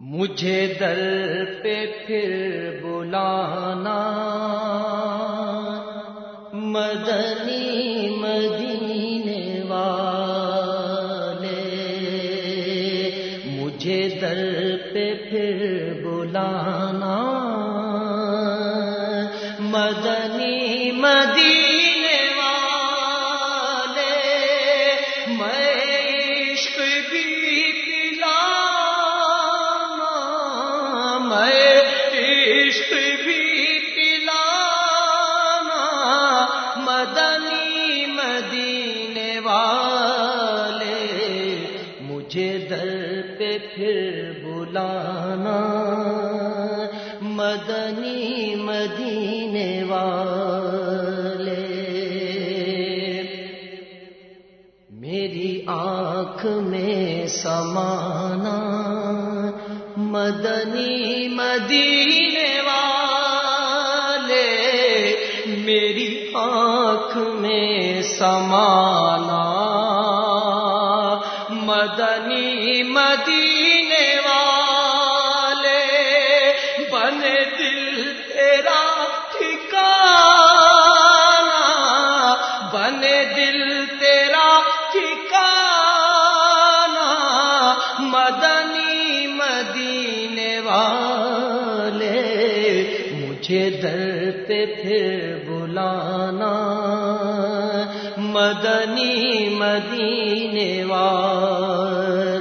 مجھے دل پہ پھر بلانا مدنی مدنی عشق بھی میری آنکھ میں سمانا مدنی مدی مدنی مدینے وار۔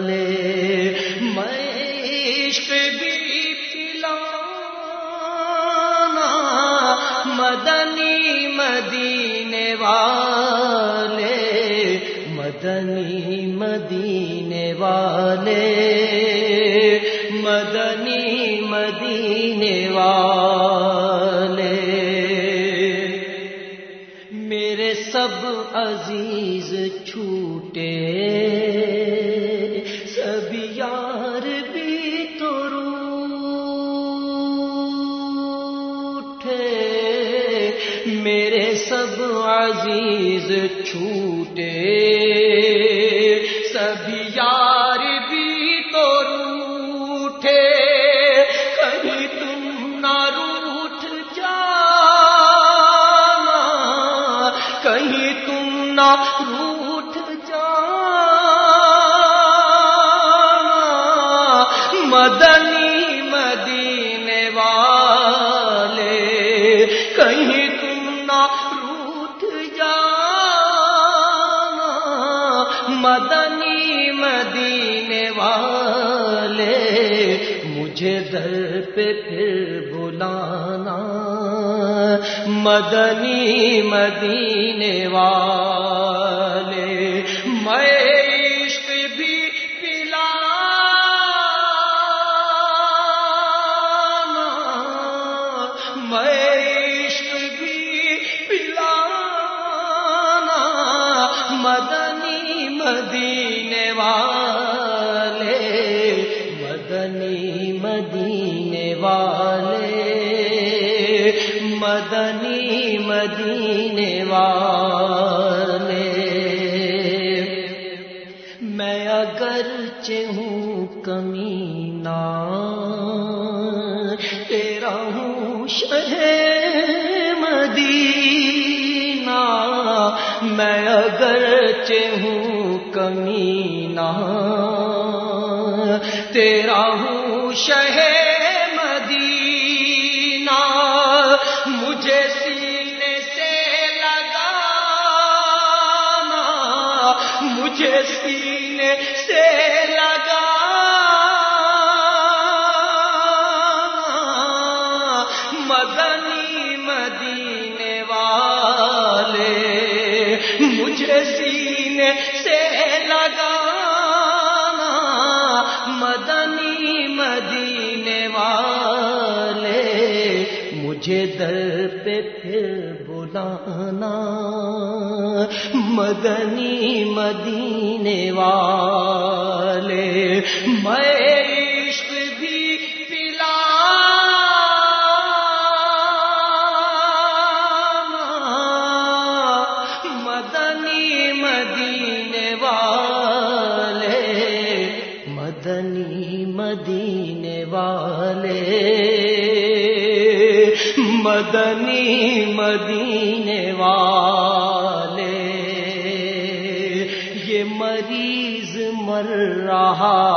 عزیز چھوٹے سبھی یار بھی تو روٹے کہیں تم نہ روٹ جانا کہیں تم نہ روٹ جانا۔ مدن پہ پھر بلانا مدنی مدینے والا میں اگرچہ ہوں کمینہ تیرا ہوں شہر سینے سے لگانا مدنی مدینے والے، مجھے در پہ پھر بلانا مدنی مدینے والے۔ میں مدنی مدینے والے۔ مدنی مدینے والے۔ یہ مریض مر رہا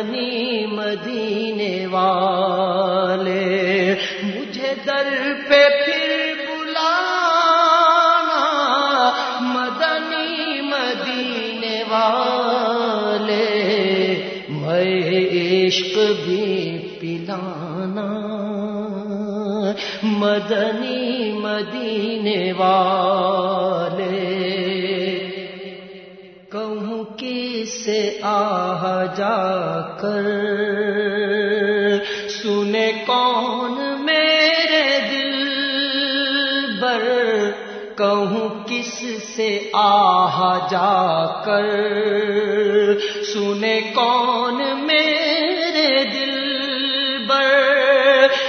عشق بھی پلانا۔ مدنی مدینے والے۔ سے آہ جا کر۔ سنے کون میرے دل بر۔ کہوں کس سے آہ جا کر۔ سنے کون میرے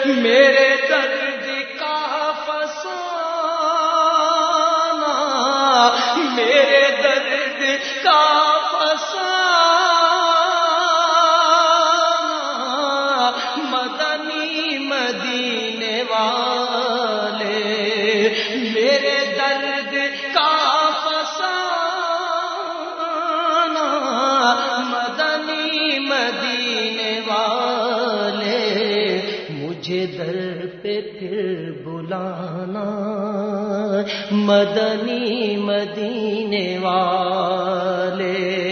میرے در پہ پھر بلانا مدنی مدینے والے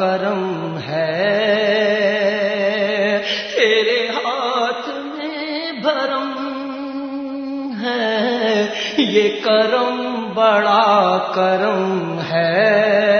کرم ہے۔ تیرے ہاتھ میں بھرم ہے۔ یہ کرم بڑا کرم ہے۔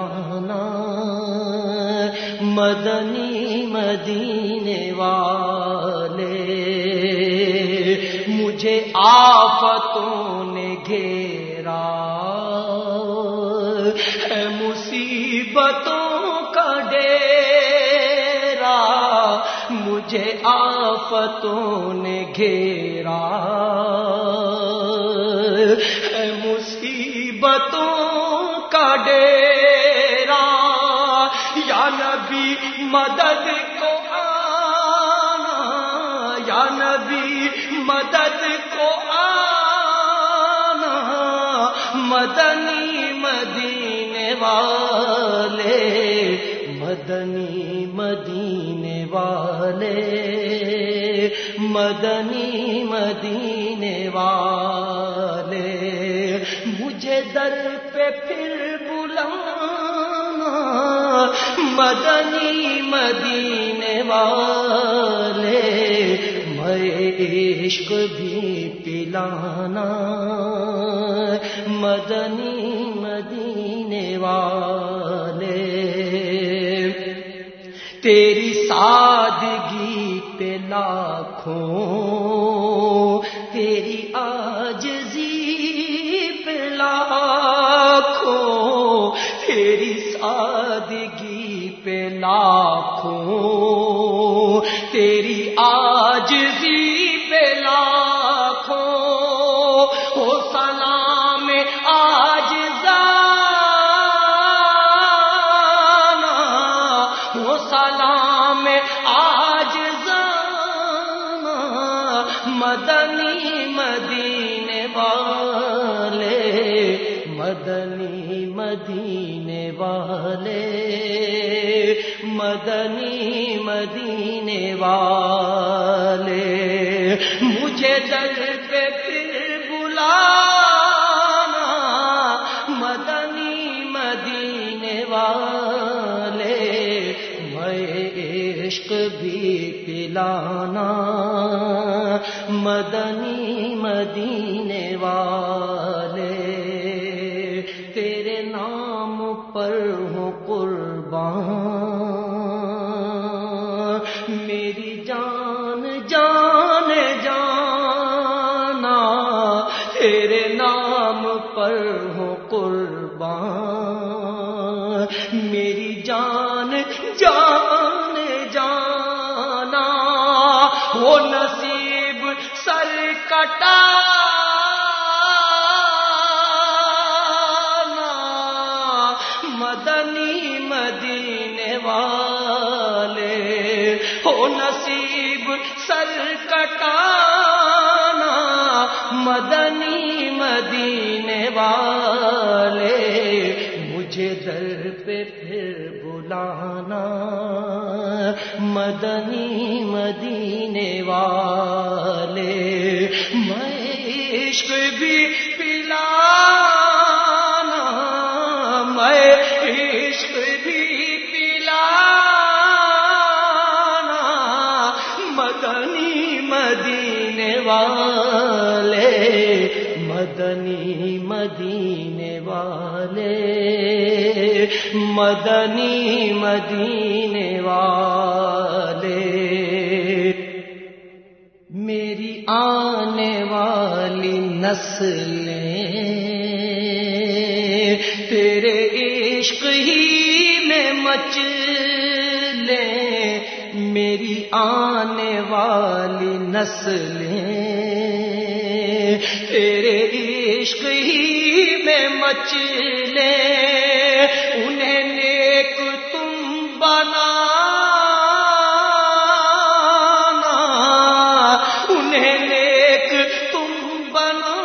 پلانا مدنی مدینے والے، مجھے آفتوں نے گھیرا۔ ہے مصیبتوں کا ڈیرا، مجھے آفتوں نے گھیرا۔ مدد کو آنا۔ یا نبی، مدد کو آنا۔ مدنی مدینے والے، مدنی مدینے والے، مدنی مدینے والے۔ مجھے در مدنی مدینے والے میں عشق بھی پلانا مدنی مدینے والے تیری سادگی پہ لاکھوں مدنی مدینے والے، مدنی مدینے والے، مدنی مدینے والے۔ مجھے در پہ پھر بلانا، مدنی مدینے والے، میں عشق بھی پلانا۔ مدنی مدینے والے، تیرے نام پر ہوں قربان۔ میری جان جان، جانا، تیرے نام پر ہوں قربان۔ میری جان مدنی مدینے والے مجھے در پہ پھر بلانا۔ مدنی مدینے والے میں عشق بھی مدنی مدینے والے، میری آنے والی نسلیں تیرے عشق ہی میں مچ لیں۔ میری آنے والی نسلیں تیرے عشق ہی میں مچ لیں۔ انہیں نیک تم بنا انہیں نیک تم بنانا،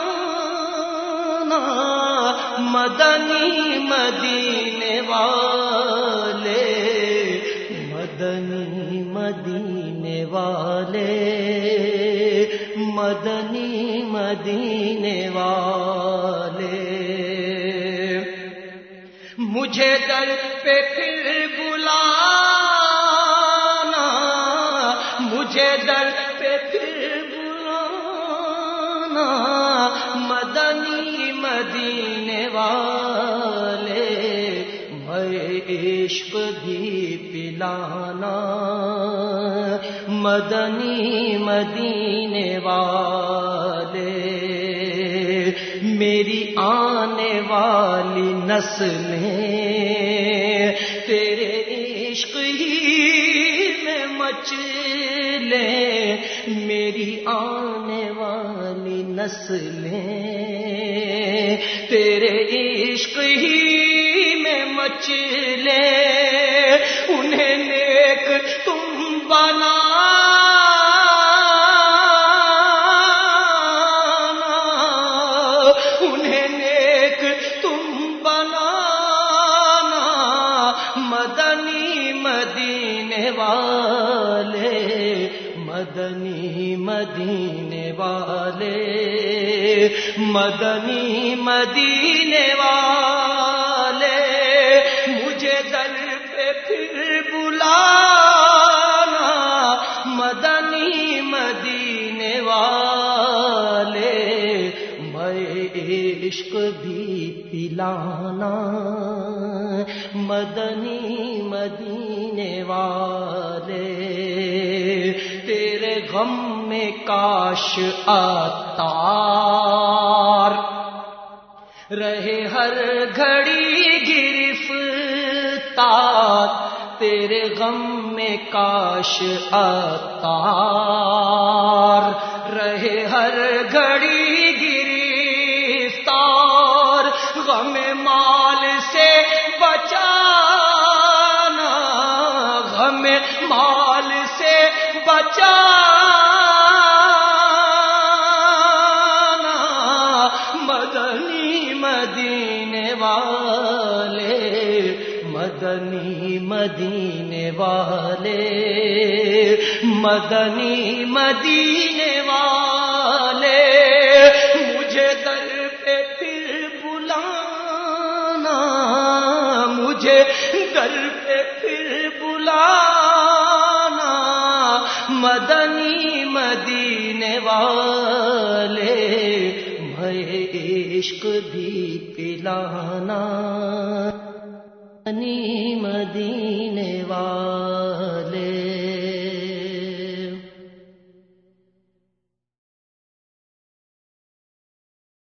مدنی مدینے والے، مدنی مدینے والے، مدنی مدینے مجھے در پہ پھر بلانا، مجھے در پہ پھر بلانا، مدنی مدینے والے، میں عشق بھی پلانا۔ مدنی مدینے والے۔ میری آنے والی نسلیں تیرے عشق ہی میں مچ لے۔ میری آنے والی نسلیں تیرے عشق ہی میں مچ لے۔ انہیں نیک تم بنا مدنی مدینے والے، مجھے در پہ پھر بلانا، مدنی مدینے والے، میں عشق بھی پلانا، مدنی میں کاش آتار۔ رہے ہر گھڑی گرفتار، تیرے غم میں کاش آتار۔ رہے ہر گھڑی مدنی مدینے والے، مجھے در پہ پھر بلانا، مجھے در پہ پھر بلانا۔ مدنی مدینے والے، میں عشق بھی پلانا۔ مدنی مدینے